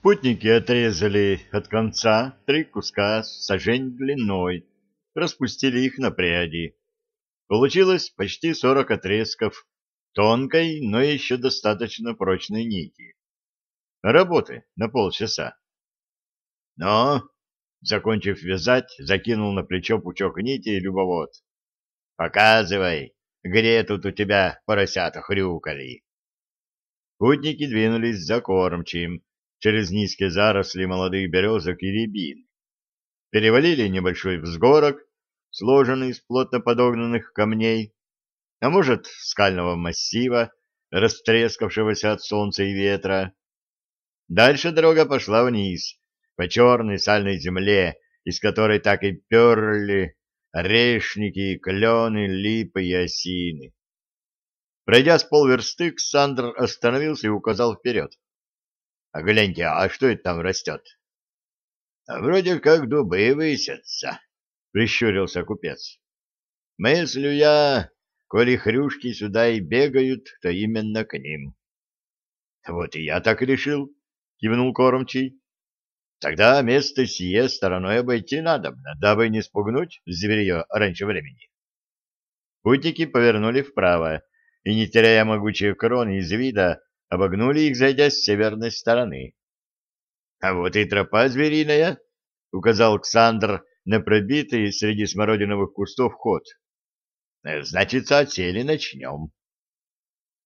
Путники отрезали от конца три куска сажень длиной, распустили их на пряди. Получилось почти сорок отрезков тонкой, но еще достаточно прочной нити. Работы на полчаса. Но, закончив вязать, закинул на плечо пучок нити и любовод. «Показывай, где тут у тебя поросята хрюкали?» Путники двинулись за кормчим, через низкие заросли молодых березок и рябин. Перевалили небольшой взгорок, сложенный из плотно подогнанных камней, а может, скального массива, растрескавшегося от солнца и ветра. Дальше дорога пошла вниз, по черной сальной земле, из которой так и перли орешники, клены, липы и осины. Пройдя с полверсты, Ксандр остановился и указал вперед. А гляньте, а что это там растет? А — Вроде как дубы высятся, — прищурился купец. — Мыслю я, коли хрюшки сюда и бегают, то именно к ним. — Вот и я так решил, — кивнул кормчий. — Тогда место сие стороной обойти надо, дабы не спугнуть зверье раньше времени. Путники повернули вправо и, не теряя могучие кроны из вида, обогнули их, зайдя с северной стороны. — А вот и тропа звериная, — указал Александр на пробитый среди смородиновых кустов ход. — Значит, отсели начнем.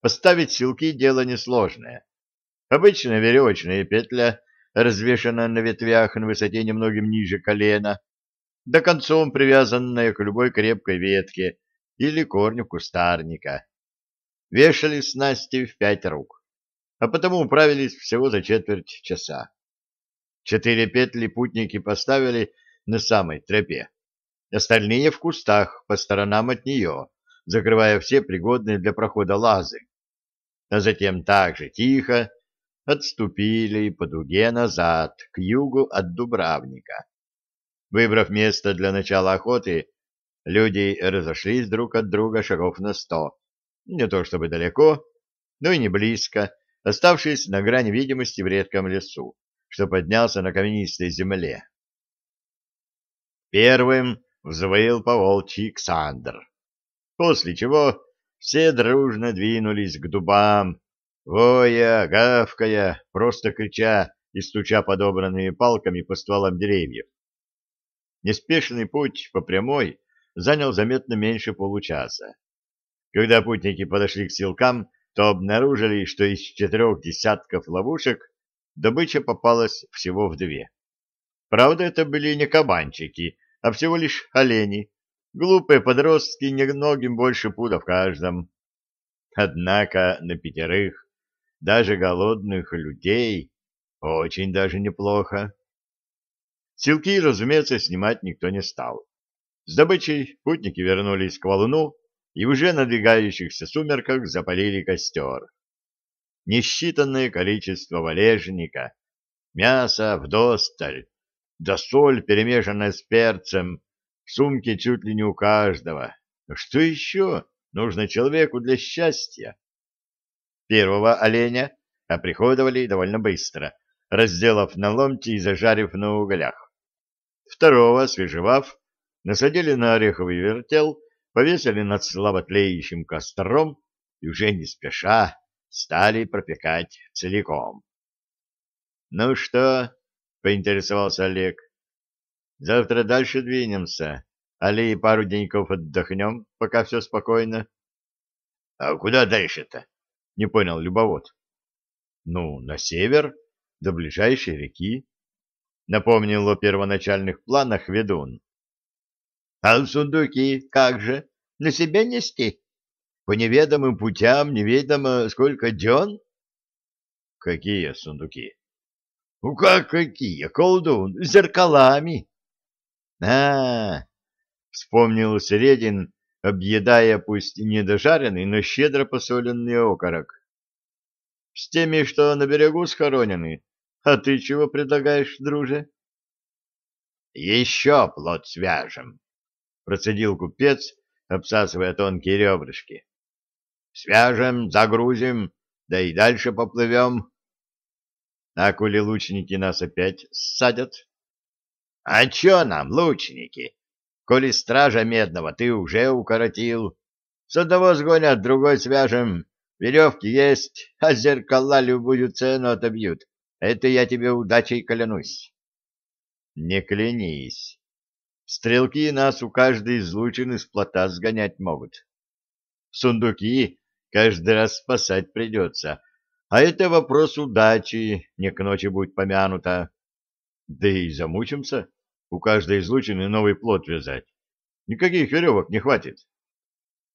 Поставить силки — дело несложное. Обычная веревочная петля, развешанная на ветвях на высоте немногим ниже колена, до концом привязанная к любой крепкой ветке или корню кустарника. Вешали снасти в пять рук а потому управились всего за четверть часа. Четыре петли путники поставили на самой тропе, остальные в кустах по сторонам от нее, закрывая все пригодные для прохода лазы. А затем также тихо отступили по дуге назад, к югу от Дубравника. Выбрав место для начала охоты, люди разошлись друг от друга шагов на сто, не то чтобы далеко, но и не близко, оставшись на грани видимости в редком лесу, что поднялся на каменистой земле. Первым взвыл поволчий Ксандр, после чего все дружно двинулись к дубам, воя, гавкая, просто крича и стуча подобранными палками по стволам деревьев. Неспешный путь по прямой занял заметно меньше получаса. Когда путники подошли к силкам, то обнаружили, что из четырех десятков ловушек добыча попалась всего в две. Правда, это были не кабанчики, а всего лишь олени, глупые подростки, немногим больше пуда в каждом. Однако на пятерых, даже голодных людей, очень даже неплохо. Силки, разумеется, снимать никто не стал. С добычей путники вернулись к валуну, и уже надвигающихся сумерках запалили костер. Несчитанное количество валежника, мясо вдосталь, да соль, перемешанная с перцем, в сумке чуть ли не у каждого. Что еще нужно человеку для счастья? Первого оленя оприходовали довольно быстро, разделав на ломти и зажарив на углях. Второго, свежевав, насадили на ореховый вертел повесили над слаботлеющим костром и уже не спеша стали пропекать целиком. — Ну что? — поинтересовался Олег. — Завтра дальше двинемся, али пару деньков отдохнем, пока все спокойно. — А куда дальше-то? — не понял любовод. — Ну, на север, до ближайшей реки. Напомнил о первоначальных планах ведун. А сундуки как же? На себе нести? По неведомым путям неведомо сколько дён? Какие сундуки? Ну как какие, колдун, с зеркалами. А, вспомнил Середин, объедая пусть недожаренный, но щедро посоленный окорок. С теми, что на берегу схоронены. А ты чего предлагаешь, друже? Еще плод свяжем, процедил купец, обсасывая тонкие ребрышки. Свяжем, загрузим, да и дальше поплывем. а коли лучники нас опять ссадят? — А чё нам, лучники? Коли стража медного ты уже укоротил. С одного сгонят, другой свяжем. Веревки есть, а зеркала любую цену отобьют. Это я тебе удачей клянусь. — Не клянись. Стрелки нас у каждой излучины с плота сгонять могут. Сундуки каждый раз спасать придется, а это вопрос удачи, не к ночи будь помянуто. Да и замучимся у каждой излучины новый плод вязать. Никаких веревок не хватит.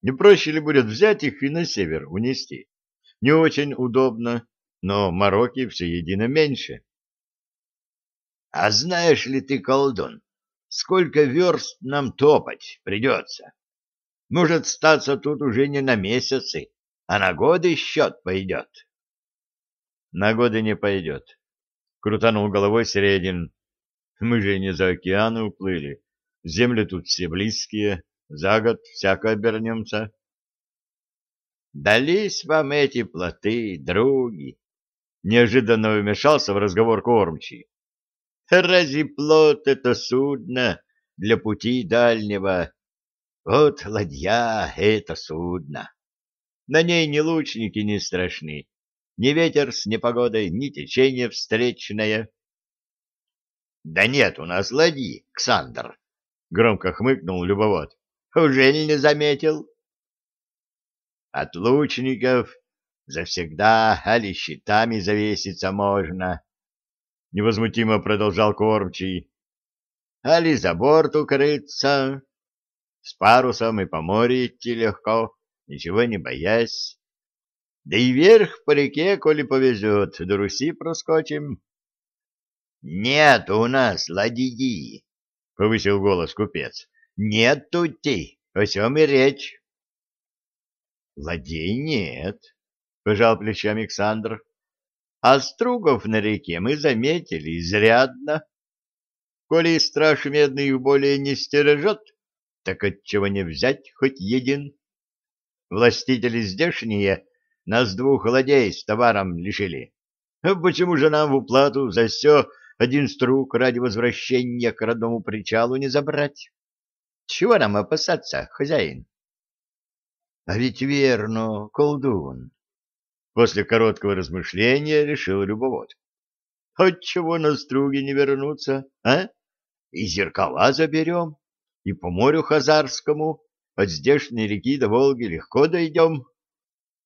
Не проще ли будет взять их и на север унести? Не очень удобно, но мороки все едино меньше. — А знаешь ли ты, колдун, сколько верст нам топать придется? Может, статься тут уже не на месяцы, а на годы счет пойдет. — На годы не пойдет. Крутанул головой Середин. Мы же не за океаны уплыли. Земли тут все близкие. За год всяко обернемся. Дались вам эти плоты, други? Неожиданно вмешался в разговор кормчий. Разве плот — это судно для пути дальнего? Вот ладья — это судно. На ней ни лучники не страшны, ни ветер с непогодой, ни течение встречное. Да нет у нас ладьи, Ксандр, — громко хмыкнул любовод. Уже не заметил? От лучников завсегда али щитами завеситься можно, — невозмутимо продолжал Кормчий. Али за борт укрыться, с парусом и по морю идти легко, ничего не боясь. Да и вверх по реке, коли повезет, до Руси проскочим. — Нет у нас ладьи, — повысил голос купец. — Нет тути, о чем и речь. — Ладей нет, — пожал плечами Александр. — А стругов на реке мы заметили изрядно. Коли страж медный более не стережет, так отчего не взять хоть един? Властители здешние нас двух ладей с товаром лишили. А почему же нам в уплату за все один струк ради возвращения к родному причалу не забрать? Чего нам опасаться, хозяин? — А ведь верно, колдун. После короткого размышления решил любовод. — Отчего на струги не вернуться, а? И зеркала заберем, и по морю Хазарскому от здешней реки до Волги легко дойдем.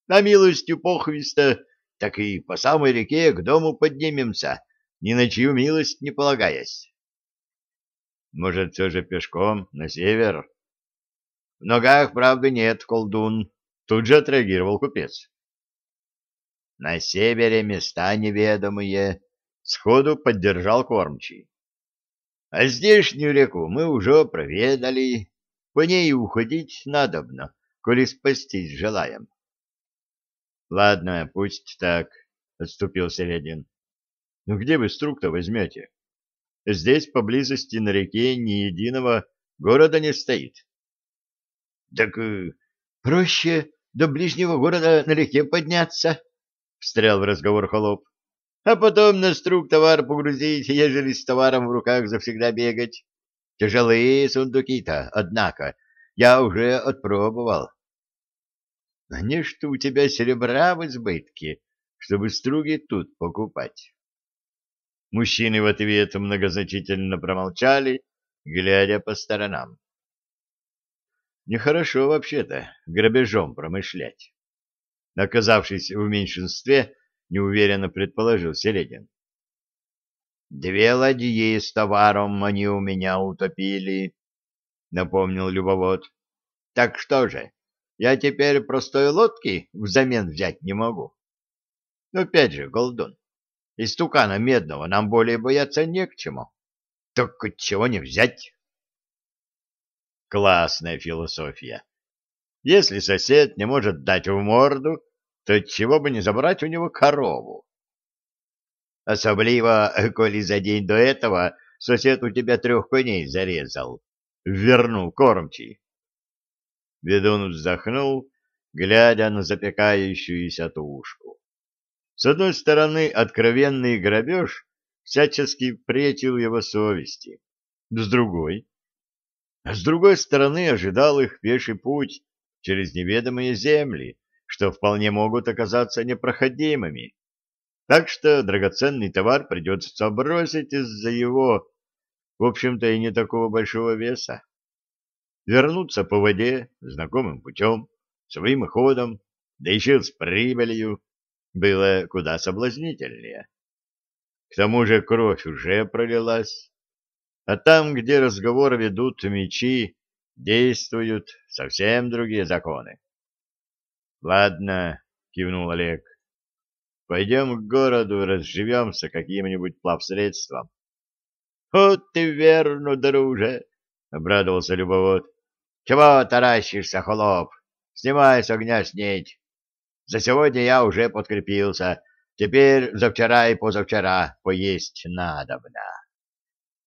На милостью похвиста, так и по самой реке к дому поднимемся, ни на чью милость не полагаясь. Может, все же пешком на север? В ногах, правда, нет, колдун. Тут же отреагировал купец. На севере места неведомые, сходу поддержал кормчий. А здешнюю реку мы уже проведали, по ней уходить надобно, коли спастись желаем. — Ладно, пусть так, — отступил Середин. — Ну где вы струк-то возьмете? Здесь поблизости на реке ни единого города не стоит. — Так э, проще до ближнего города на реке подняться, — встрял в разговор холоп. — А потом на струк товар погрузить, ежели с товаром в руках завсегда бегать. Тяжелые сундуки-то, однако, я уже отпробовал. — не что у тебя серебра в избытке, чтобы струги тут покупать. Мужчины в ответ многозначительно промолчали, глядя по сторонам. Нехорошо вообще-то грабежом промышлять. Оказавшись в меньшинстве, неуверенно предположил Середин. «Две ладьи с товаром они у меня утопили», — напомнил любовод. «Так что же, я теперь простой лодки взамен взять не могу?» «Опять же, Голдун, Истукана медного нам более бояться не к чему. Так чего не взять? Классная философия. Если сосед не может дать в морду, то чего бы не забрать у него корову? Особливо, коли за день до этого сосед у тебя трех коней зарезал. Вернул кормчий. Ведун вздохнул, глядя на запекающуюся тушку. С одной стороны, откровенный грабеж всячески претил его совести. С другой... С другой стороны, ожидал их пеший путь через неведомые земли, что вполне могут оказаться непроходимыми. Так что драгоценный товар придется бросить из-за его, в общем-то, и не такого большого веса. Вернуться по воде знакомым путем, своим ходом, да еще с прибылью, было куда соблазнительнее. К тому же кровь уже пролилась, а там, где разговоры ведут мечи, действуют совсем другие законы. — Ладно, — кивнул Олег, — пойдем к городу разживемся каким-нибудь плавсредством. — Вот ты верно, друже, — обрадовался любовод. — Чего таращишься, холоп? Снимай с огня снедь. За сегодня я уже подкрепился, теперь за вчера и позавчера поесть надобно.